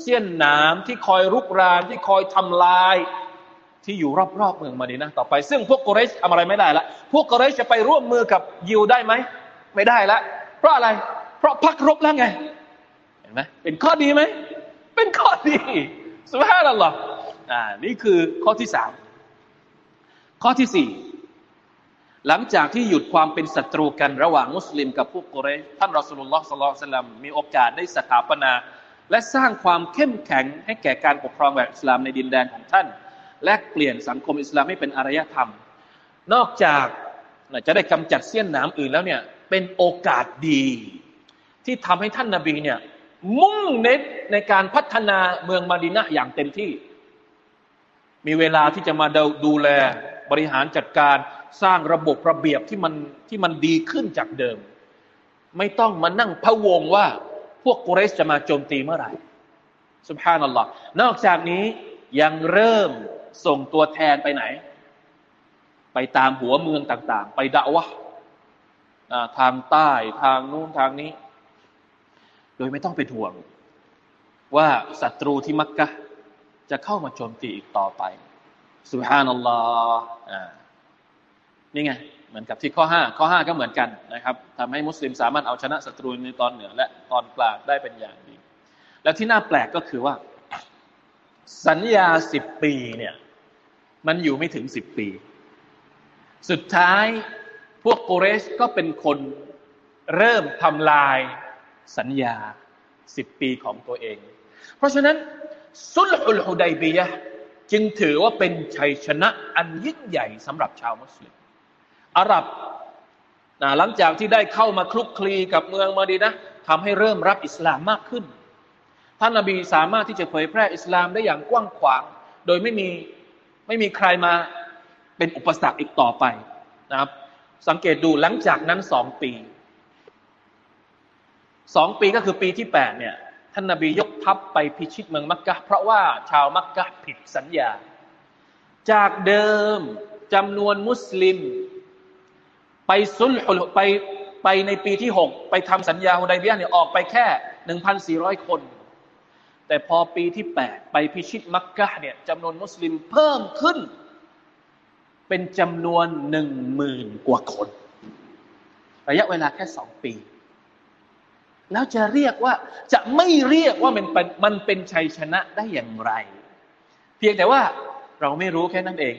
เสี้ยนน้ำที่คอยรุกรานที่คอยทำลาย ที่อยู่รอบๆเมืองมาดีนะต่อไป ซึ่งพวกกุเรชทำอะไรไม่ได้ละพวกกุเรชจะไปร่วมมือกับยิวได้ไหมไม่ได้ละ เพราะอะไร เพราะพักรบแล้วไงเห็นไหมเป็นข้อดีไหมเป็นข้อดีสุภาพนัลลอฮ์อ่านี่คือข้อที่สาม ข้อที่สี่หลังจากที่หยุดความเป็นศัตรูกันระหว่างมุสลิมกับพวกกุเรชท่านรอสุลลอฮ์สลลัลลัมมีโอกาสได้สถาปนา และสร้างความเข้มแข็งให้แก่การปกครองแบบอิสลามในดินแดนของท่าน และเปลี่ยนสังคมอิสลามให้เป็นอารยธรรม นอกจากจะได้กำจัดเสี้ยนน้ำอื่นแล้วเนี่ยเป็นโอกาสดี ที่ทำให้ท่านนาบีเนี่ยมุ่งเน้นในการพัฒนาเมืองมาดินะอย่างเต็มที่ มีเวลาที่จะมาดูแล บริหารจัดการสร้างระบบระเบียบที่มันที่มันดีขึ้นจากเดิม ไม่ต้องมานั่งพะวงว่าพวกกุเรชจะมาโจมตีเมื่อไหร่สุภานัลลอฮ์นอกจากนี้ยังเริ่มส่งตัวแทนไปไหน ไปตามหัวเมืองต่าง ๆ ไปด่าวะทางใต้ทางนู้นทางนี้ โดยไม่ต้องเป็นห่วง ว่าศัตรูที่มักกะจะเข้ามาโจมตีอีกต่อไป สุฮานัลลอฮ์นี่ไง เหมือนกับที่ข้อห้าข้อห้าก็เหมือนกันนะครับทำให้มุสลิมสามารถเอาชนะศัตรูในตอนเหนือ และตอนกลางได้เป็นอย่างดี และที่น่าแปลกก็คือว่า สัญญาสิบปีเนี่ยมันอยู่ไม่ถึงสิบปี สุดท้ายพวกกุเรชก็เป็นคนเริ่มทำลายสัญญาสิบปีของตัวเอง เพราะฉะนั้น สุลอุลฮุดัยบียะ จึงถือว่าเป็นชัยชนะอันยิ่งใหญ่สำหรับชาวมุสลิมอาหรับหลังจากที่ได้เข้ามาคลุกคลีกับเมืองมาดีนะทำให้เริ่มรับอิสลามมากขึ้นทท่านนาบีสามารถที่จะเผยแพร่อิสลามได้อย่างกว้างขวาง โดยไม่มีไม่มีใครมาเป็นอุปสรรคอีกต่อไปนะครับ สังเกตดูหลังจากนั้นสองปีสองปีก็คือปีที่แปดเนี่ย ท่านนาบียกทัพไปพิชิตเมืองมักกะเพราะว่าชาวมักกะผิดสัญญา จากเดิมจำนวนมุสลิม ไปซุลไปไปในปีที่หกไปทำสัญญาฮุดัยเบียเนี่ยออกไปแค่หนึ่งพันสี่ร้อยคน แต่พอปีที่แปดไปพิชิตมักกะเนี่ยจำนวนมุสลิมเพิ่มขึ้น เป็นจำนวนหนึ่งหมื่นกว่าคน ระยะเวลาแค่สองปี แล้วจะเรียกว่าจะไม่เรียกว่ามันเป็นมันเป็นชัยชนะได้อย่างไร เพียงแต่ว่าเราไม่รู้แค่นั้นเอง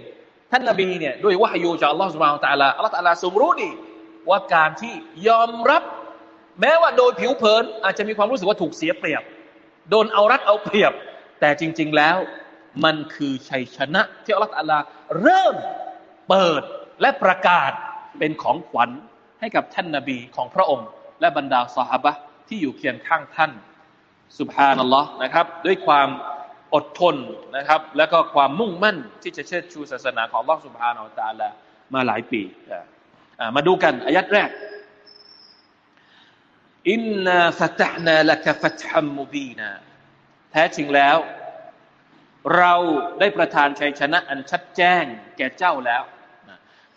ท่านนบีเนี่ยด้วยวะฮยูจากอัลลอฮฺสุบานตะลาอัลลอฮฺตะลาทรงรู้ดีว่าการที่ยอมรับ แม้ว่าโดยผิวเผินอาจจะมีความรู้สึกว่าถูกเสียเปรียบ โดนเอารัดเอาเปรียบ แต่จริง ๆแล้วมันคือชัยชนะ ที่อัลลอฮฺตะลาเริ่มเปิดและประกาศเป็นของขวัญให้กับท่านนบีของพระองค์ และบรรดาสหาย ที่อยู่เคียงข้างท่านสุบฮานัลลอฮ์นะครับ ด้วยความอดทนนะครับ แล้วก็ความมุ่งมั่นที่จะเชิดชูศาสนาของลอสุบฮานอัลตาละมาหลายปีมาดูกันอายัดแรกอินนาฟัตฮนาละกฟัตฮัมมุบีนาแท้จริงแล้ว เราได้ประทานชัยชนะอันชัดแจ้งแก่เจ้าแล้ว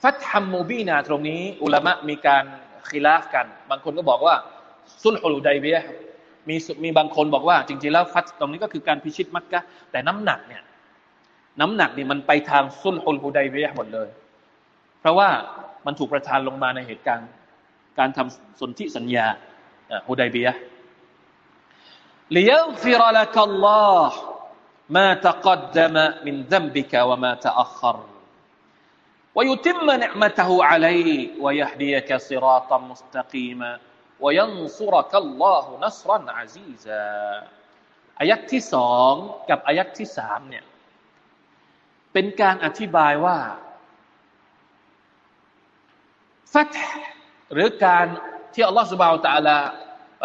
ฟัตฮัมมูบีนาตรงนี้ อุลามะมีการคิลาฟกัน บางคนก็บอกว่า ซุลฮุลูไดเบียมีมีบางคนบอกว่า จริงๆแล้วฟัดตรงนี้ก็คือการพิชิตมักกะแต่น้ำหนักเนี่ยน้ำหนักนี่มันไปทางซุลฮุลฮุไดเบียหมดเลย เพราะว่ามันถูกประทานลงมาในเหตุการณ์ การทำสนธิสัญญาฮุไดเบียล ليغفر لك الله ما تقدم من ذنبك وما تأخر ويتم نعمته عليك ويهديك صراطا مستقيما วยันซุรกัลลอฮุนัสรันอ าซีซาอายัดที่สองกับอายัดที่สามเนี่ยเป็นการอธิบายว่าฟัตหรือการที่อัลลอฮฺสุบาวตะลา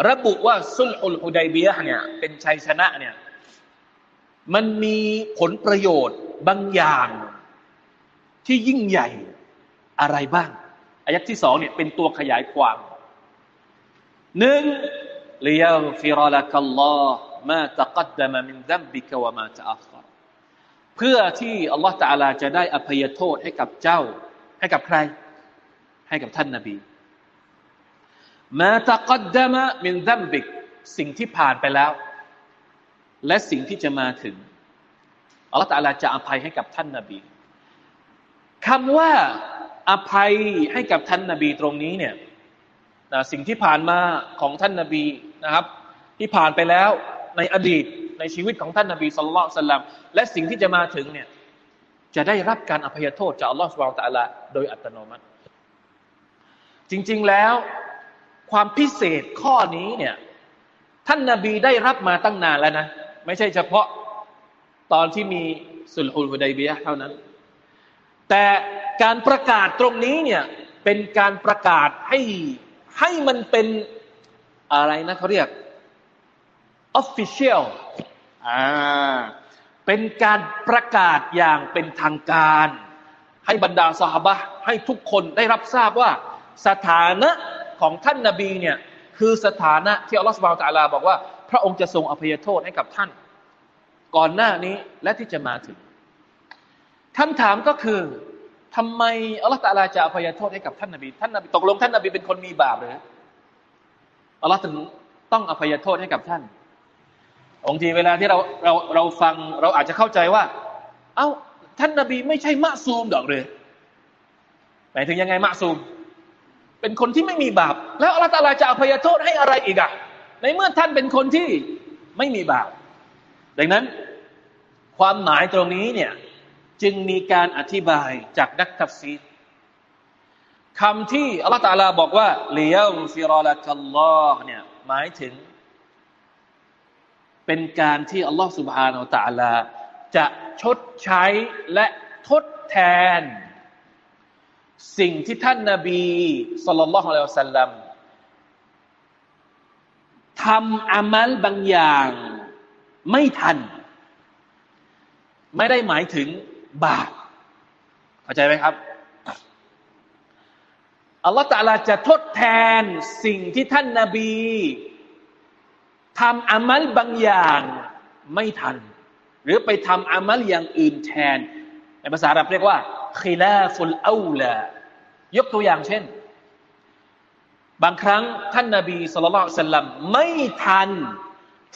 ระบุว่าสุลฮุลฮุดัยเบียเนี่ยเป็นชัยชนะเนี่ยมันมีผลประโยชน์บางอย่างที่ยิ่งใหญ่อะไรบ้างอายัดที่สองเนี่ยเป็นตัวขยายความ หนึ่ง ليغفر لك الله ما تقدم من ذنبك وما تأخر เพื่อที่อัลลอฮฺตาลาจะได้อภัยโทษให้กับเจ้า ให้กับใคร ให้กับท่านนบีما تقدم من ذنبك สิ่งที่ผ่านไปแล้ว และสิ่งที่จะมาถึงอัลลอฮฺตะอาลาจะอภัยให้กับท่านนบีคำว่าอภัยให้กับท่านนบีตรงนี้เนี่ย นะสิ่งที่ผ่านมาของท่านนาบีนะครับ ที่ผ่านไปแล้วในอดีตในชีวิตของท่านนาบีสุลต่านสลัมและสิ่งที่จะมาถึงเนี่ยจะได้รับการอภัยโทษจากอัลลอฮฺสุบไบร์ตะลาโดยอัตโนมัติ จริงๆแล้วความพิเศษข้อนี้เนี่ยท่านนาบีได้รับมาตั้งนานแล้วนะไม่ใช่เฉพาะตอนที่มีสุลฮุลฮุดัยเบียเท่านั้น แต่การประกาศตรงนี้เนี่ยเป็นการประกาศให้ ให้มันเป็นอะไรนะเขาเรียก official อ่าเป็นการประกาศอย่างเป็นทางการ ให้บรรดาสหบะให้ทุกคนได้รับทราบว่า สถานะของท่านนาบีเนี่ยคือสถานะที่อัลลอฮฺสุบานตะลาบอกว่า พระองค์จะทรงอภัยโทษให้กับท่าน ก่อนหน้านี้และที่จะมาถึงคำถามก็คือ ทำไมอัลลอฮฺตาลาจะอภัยโทษให้กับท่านนบีท่านนบีตกลงท่านนบีเป็นคนมีบาปหรืออัลลอฮฺถึงต้องอภัยโทษให้กับท่านองทีเวลาที่เราเราเราฟังเราอาจจะเข้าใจว่า เอ้าท่านนบีไม่ใช่มะซูมดอกเลยหมายถึงยังไงมะซูม เป็นคนที่ไม่มีบาป แล้วอัลลอฮฺตาลาจะอภัยโทษให้อะไรอีกอะในเมื่อท่านเป็นคนที่ไม่มีบาป ดังนั้น ความหมายตรงนี้เนี่ย จึงมีการอธิบายจากนักทัฟซีคำที่อัลลอฮฺตาลาบอกว่าเลียวฟิรอละกัลลอฮ์เนี่ยหมายถึง เป็นการที่อัลลอฮฺสุบฮานาอัลตาลา จะชดใช้และทดแทน สิ่งที่ท่านนาบีสุลต่านละฮ์อัลลอฮฺสัลลัมทำอามัลบางอย่างไม่ทัน ไม่ได้หมายถึง บาปเข้าใจไหมครับอัลลอฮฺตะลาจะทดแทนสิ่งที่ท่านนาบีทำอามัลบางอย่างไม่ทัน หรือไปทำอามัลอย่างอื่นแทน ในภาษาอับเรียกว่าคีลาฟุลอาลายกตัวอย่างเช่น บางครั้งท่านนาบีสุลต่านสัลลัมไม่ทัน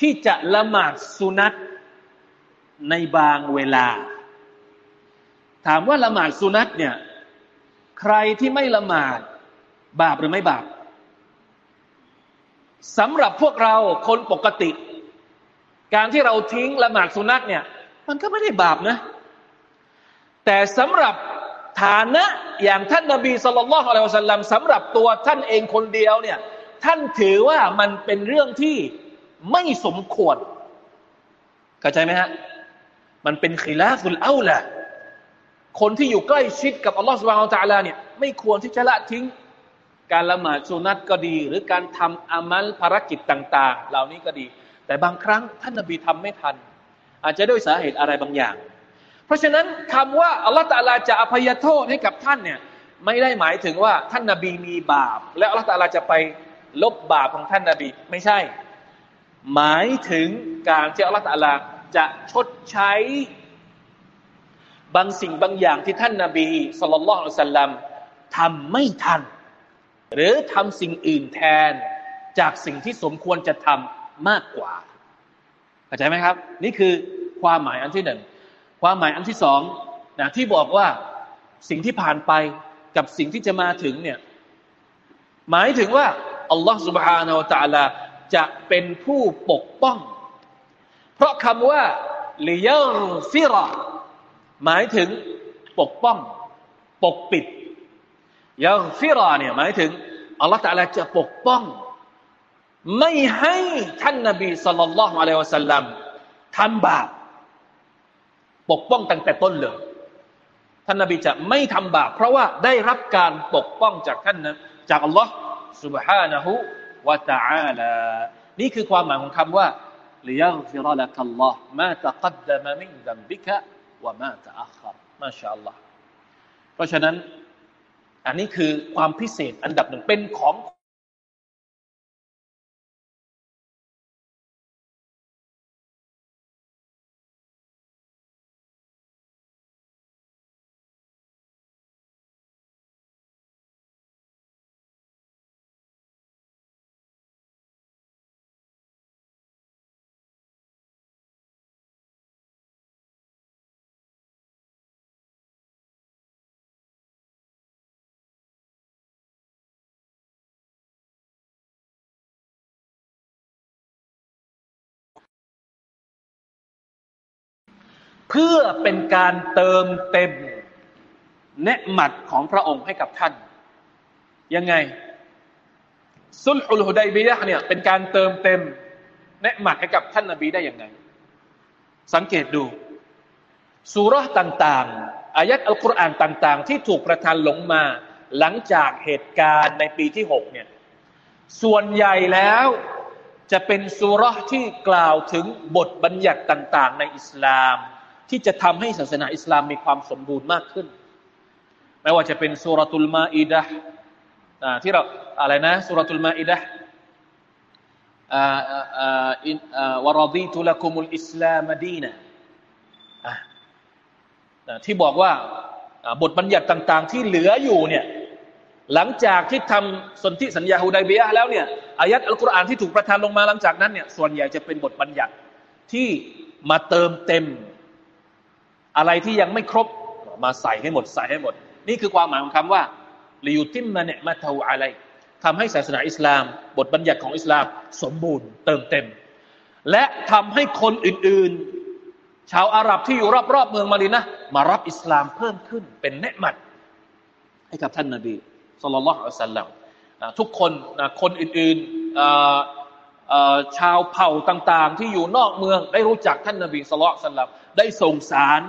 ที่จะละหมาดสุนัตในบางเวลา ถามว่าละหมาดสุนัตเนี่ย ใครที่ไม่ละหมาด บาปหรือไม่บาปสำหรับพวกเราคนปกติ การที่เราทิ้งละหมาดสุนัตเนี่ย มันก็ไม่ได้บาปนะ แต่สำหรับฐานะอย่างท่านนาบีสุลต่านอะลัยฮิสลลัมสำหรับตัวท่านเองคนเดียวเนี่ย ท่านถือว่ามันเป็นเรื่องที่ไม่สมควรเข้าใจไหมฮะ มันเป็นขีลาฟุลเอาละ คนที่อยู่ใกล้ชิดกับอัลลอฮฺสุบานตะลาเนี่ยไม่ควรที่จะละทิ้ง การละหมาดสุนัตก็ดี หรือการทำอามัลภารกิจต่าง ๆ เหล่านี้ก็ดี แต่บางครั้งท่านนบีทำไม่ทัน อาจจะด้วยสาเหตุอะไรบางอย่าง เพราะฉะนั้นคำว่าอัลลอฮฺตะลาจะอภัยโทษให้กับท่านเนี่ยไม่ได้หมายถึงว่าท่านนบีมีบาป และอัลลอฮฺตะลาจะไปลบบาปของท่านนบีไม่ใช่ หมายถึงการที่อัลลอฮฺตะลาจะชดใช้ บางสิ่งบางอย่างที่ท่านนาบีสุลต่านสัลลัมทำไม่ทันหรือทำสิ่งอื่นแทนจากสิ่งที่สมควรจะทำมากกว่าเข้าใจไหมครับ นี่คือความหมายอันที่หนึ่งความหมายอันที่สองนะที่บอกว่าสิ่งที่ผ่านไปกับสิ่งที่จะมาถึงเนี่ยหมายถึงว่าอัลลอฮฺ سبحانه และ تعالى จะเป็นผู้ปกป้อง เพราะคำว่าลิยฟิร หมายถึงปกป้อง ปกปิดยังฟิราเนี่ยหมายถึงอัลลอฮฺตะลาจะปกป้อง ไม่ให้ท่านนบีสุลต่านละฮ์อะลัยวะสัลลัมทำบาปปกป้องตั้งแต่ต้นเลยท่านนบีจะไม่ทำบาปเพราะว่าได้รับการปกป้องจากท่านนะจากอัลลอฮ์ سبحانه และ تعالى นี่คือความหมายของคำว่า ว่ามาตะอัครมาชาอัลลอฮ์เพราะฉะนั้นอันนี้คือความพิเศษอันดับหนึ่งเป็นของ เพื่อเป็นการเติมเต็มเนืหมัดของพระองค์ให้กับท่าน ยังไง ซุลฮุลฮุดัยบียะเนี่ยเป็นการเติมเต็มเนืหมัดให้กับท่านนบีได้ยังไง สังเกตดูสุรษต่าง ๆ อายัดอัลกุรอานต่าง ๆ ที่ถูกประทานลงมา หลังจากเหตุการณ์ในปีที่หกเนี่ยส่วนใหญ่แล้วจะเป็นสุรษที่กล่าวถึงบทบัญญัติต่าง ๆ ในอิสลาม ที่จะทำให้ศาสนาอิสลามมีความสมบูรณ์มากขึ้น ไม่ว่าจะเป็นสุรตุลมาอิดะที่เราอะไรนะสุรตุลมาอิดะวรดีตุลกุมุลอิสลามดีนะที่บอกว่าบทบัญญัติต่าง ๆ ที่เหลืออยู่เนี่ยหลังจากที่ทำสนธิสัญญาฮูดายเบียแล้วเนี่ยอายัดอัลกุรอานที่ถูกประทานลงมาหลังจากนั้นเนี่ยส่วนใหญ่จะเป็นบทบัญญัติที่มาเติมเต็ม อะไรที่ยังไม่ครบมาใส่ให้หมดใส่ให้หมด นี่คือความหมายของคำว่าลิยุติมมาเนมาเทวอะไรทำให้ศาสนาอิสลาม บทบัญญัติของอิสลามสมบูรณ์เติมเต็ม และทำให้คนอื่นๆ ชาวอาหรับที่อยู่รอบๆเมืองมาดีนะมารับอิสลามเพิ่มขึ้นเป็นเนืมัดให้กับท่านนาบีสุลต่านละอัลสลัมทุกคนคนอื่นๆชาวเผ่าต่างๆ ที่อยู่นอกเมืองได้รู้จักท่านนาบีสุลต่านได้ส่งสาร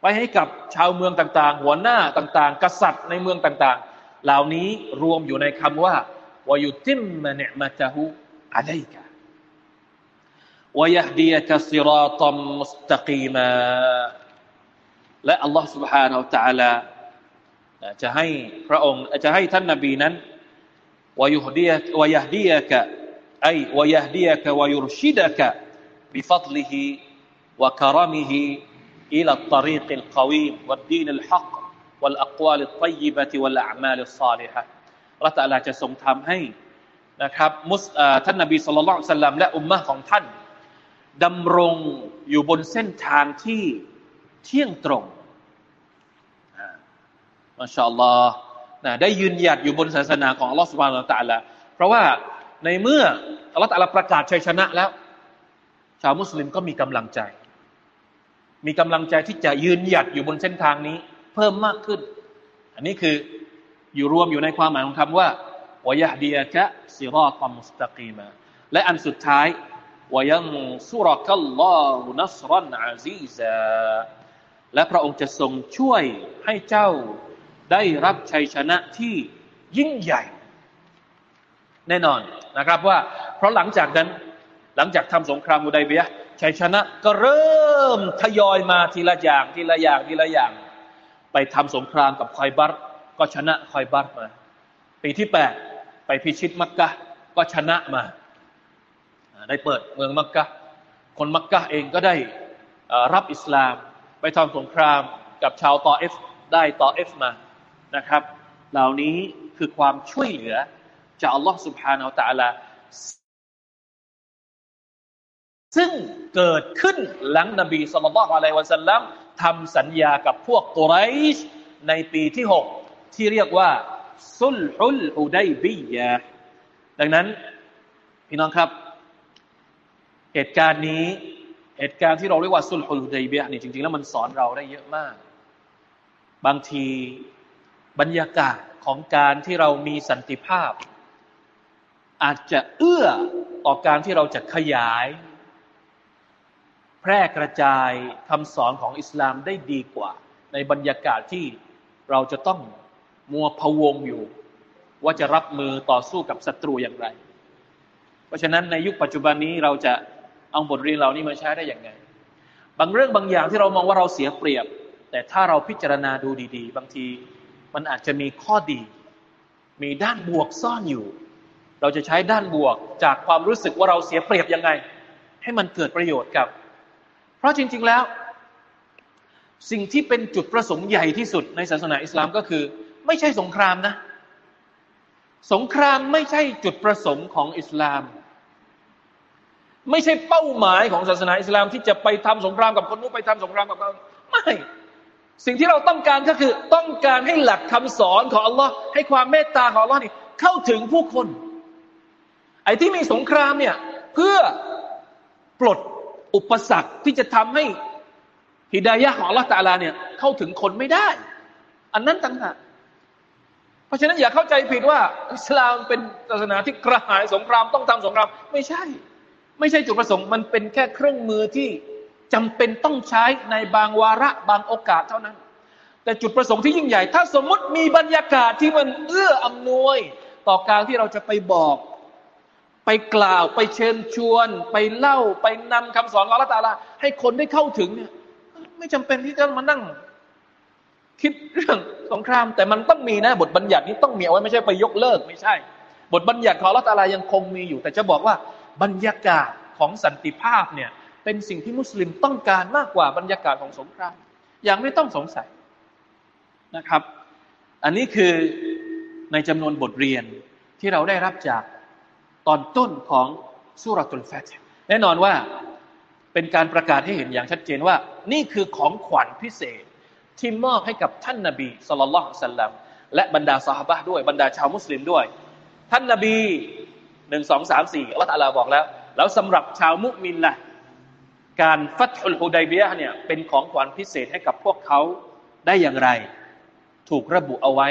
ไปให้กับชาวเมืองต่างๆ หัวหน้าต่างๆ กษัตริย์ในเมืองต่างๆ เหล่านี้รวมอยู่ในคำว่าวายุติมมะเนมาตะฮูอะลัยกะ ويهديك صراطا مستقيما และอัลลอฮ์ سبحانه และ تعالى จะให้พระองค์จะให้ท่านนบีนั้น ويهديك ويهديك أي ويهديك ويرشدك بفضله وكرمه إلى الطريق القويم والدين الحق والأقوال الطيبة والأعمال الصالحة ละตัลลาจะทรงทำให้นะครับมุสท่านนบีสุลต่านสัลลัมและอุมมะของท่านดำรงอยู่บนเส้นทางที่เที่ยงตรงมาชาอัลลอฮ์นะได้ยืนหยัดอยู่บนศาสนาของอัลลอฮ์สุบานตะละเพราะว่าในเมื่ออัลลอฮ์ตะลาประกาศชัยชนะแล้ว ชาวมุสลิมก็มีกำลังใจ มีกำลังใจที่จะยืนหยัดอยู่บนเส้นทางนี้ เพิ่มมากขึ้น อันนี้คืออยู่รวมอยู่ในความหมายของคำว่าวายะดียะกะซิรอตมุสตะกีมาและอันสุดท้ายวายังสุรกัลลอฮุนัสรันอาซีซาและพระองค์จะทรงช่วยให้เจ้าได้รับชัยชนะที่ยิ่งใหญ่ แน่นอนนะครับว่า เพราะหลังจากนั้นหลังจากทำสงครามอุดัยเบีย ชัยชนะก็เริ่มทยอยมาทีละอย่างทีละอย่างทีละอย่าง ไปทำสงครามกับคอยบัตก็ชนะคอยบัตมา ปีที่แปดไปพิชิตมักกะก็ชนะมา ได้เปิดเมืองมักกะคนมักกะเองก็ได้รับอิสลาม ไปทำสงครามกับชาวตอเอฟได้ตอเอฟมานะครับ เหล่านี้คือความช่วยเหลือจากอัลลอฮฺสุบฮานาอัลตะลา ซึ่งเกิดขึ้นหลังนบีสุลต่านอะลัยวะสัลลัมทำสัญญากับพวกกุไรชในปีที่หกที่เรียกว่า ซุลฮุลอุดัยบียะดังนั้น พี่น้องครับ เหตุการณ์นี้เหตุการณ์ที่เราเรียกว่าซุลฮุลอุดัยบียะนี่จริง ๆ แล้วมันสอนเราได้เยอะมาก บางทีบรรยากาศของการที่เรามีสันติภาพ อาจจะเอื้อต่อการที่เราจะขยาย แพร่กระจายคำสอนของอิสลามได้ดีกว่า ในบรรยากาศที่เราจะต้องมัวพะวงอยู่ ว่าจะรับมือต่อสู้กับศัตรูอย่างไร เพราะฉะนั้นในยุคปัจจุบันนี้เราจะเอาบทเรียนเหล่านี้มาใช้ได้อย่างไง บางเรื่องบางอย่างที่เรามองว่าเราเสียเปรียบ แต่ถ้าเราพิจารณาดูดี ๆ บางทีมันอาจจะมีข้อดี มีด้านบวกซ่อนอยู่ เราจะใช้ด้านบวกจากความรู้สึกว่าเราเสียเปรียบยังไง ให้มันเกิดประโยชน์กับ เพราะจริง ๆแล้ว สิ่งที่เป็นจุดประสงค์ใหญ่ที่สุดในศาสนาอิสลามก็คือ ไม่ใช่สงครามนะ สงครามไม่ใช่จุดประสงค์ของอิสลาม ไม่ใช่เป้าหมายของศาสนาอิสลามที่จะไปทำสงครามกับคนนู้นไปทำสงครามกับคนไม่สิ่งที่เราต้องการก็คือต้องการให้หลักคำสอนของอัลลอฮ์ให้ความเมตตาของอัลลอฮ์นี่เข้าถึงผู้คน ไอ้ที่มีสงครามเนี่ย เพื่อปลด อุปสรรคที่จะทำให้ฮิดายะของอัลลอฮ์ตาลาเนี่ยเข้าถึงคนไม่ได้ อันนั้นต่างหากเพราะฉะนั้นอย่าเข้าใจผิดว่า อิสลามเป็นศาสนาที่กระหายสงครามต้องทำสงคราม ไม่ใช่ ไม่ใช่จุดประสงค์มันเป็นแค่เครื่องมือที่จำเป็นต้องใช้ในบางวาระบางโอกาสเท่านั้น แต่จุดประสงค์ที่ยิ่งใหญ่ ถ้าสมมติมีบรรยากาศที่มันเอื้ออำนวย ต่อการที่เราจะไปบอก ไปกล่าวไปเชิญชวน ไปเล่าไปนำคำสอนของละตาลาให้คนได้เข้าถึงเนี่ยไม่จำเป็นที่จะมานั่ง คิดเรื่องสงคราม แต่มันต้องมีนะ บทบัญญัตินี้ต้องมีเอาไว้ไม่ใช่ไปยกเลิกไม่ใช่ บทบัญญัติของละตาลายังคงมีอยู่ แต่จะบอกว่าบรรยากาศของสันติภาพเนี่ยเป็นสิ่งที่มุสลิมต้องการมากกว่าบรรยากาศของสงคราม อย่างไม่ต้องสงสัยนะครับ อันนี้คือในจำนวนบทเรียนที่เราได้รับจาก ตอนต้นของสุรตุลฟาตแน่นอนว่าเป็นการประกาศให้เห็นอย่างชัดเจนว่า นี่คือของขวัญพิเศษที่มอบให้กับท่านนาบีสุลต่านสัลลัมและบรรดาสหบะด้วยบรรดาชาวมุสลิมด้วย ท่านนาบีหนึ่งสองสามสี่อัลลอฮฺบอกแล้ว แล้วสำหรับชาวมุมินละ่ะการฟัตฮุลฮุดัยเบียเนี่ยเป็นของขวัญพิเศษให้กับพวกเขาได้อย่างไร ถูกระบุเอาไว้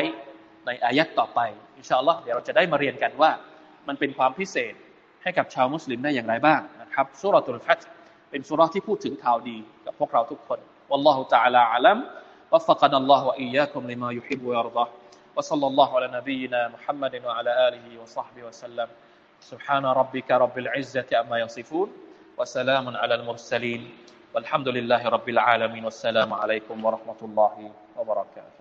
ในอายัดต่อไป อินชาอัลลอฮ์เดี๋ยวเราจะได้มาเรียนกันว่า มันเป็นความพิเศษให้กับชาวมุสลิมได้อย่างไรบ้างนะครับสุรตุลฟัตเป็นสุรที่พูดถึงข่าวดีกับพวกเราทุกคน والله تعالى أعلم وفقنا الله وإياكم لما يحب ويرضى وصلى الله على نبينا محمد وعلى آله وصحبه وسلم سبحان ربك رب العزة أما يصفون وسلام على المرسلين والحمد لله رب العالمين والسلام عليكم ورحمة الله وبركاته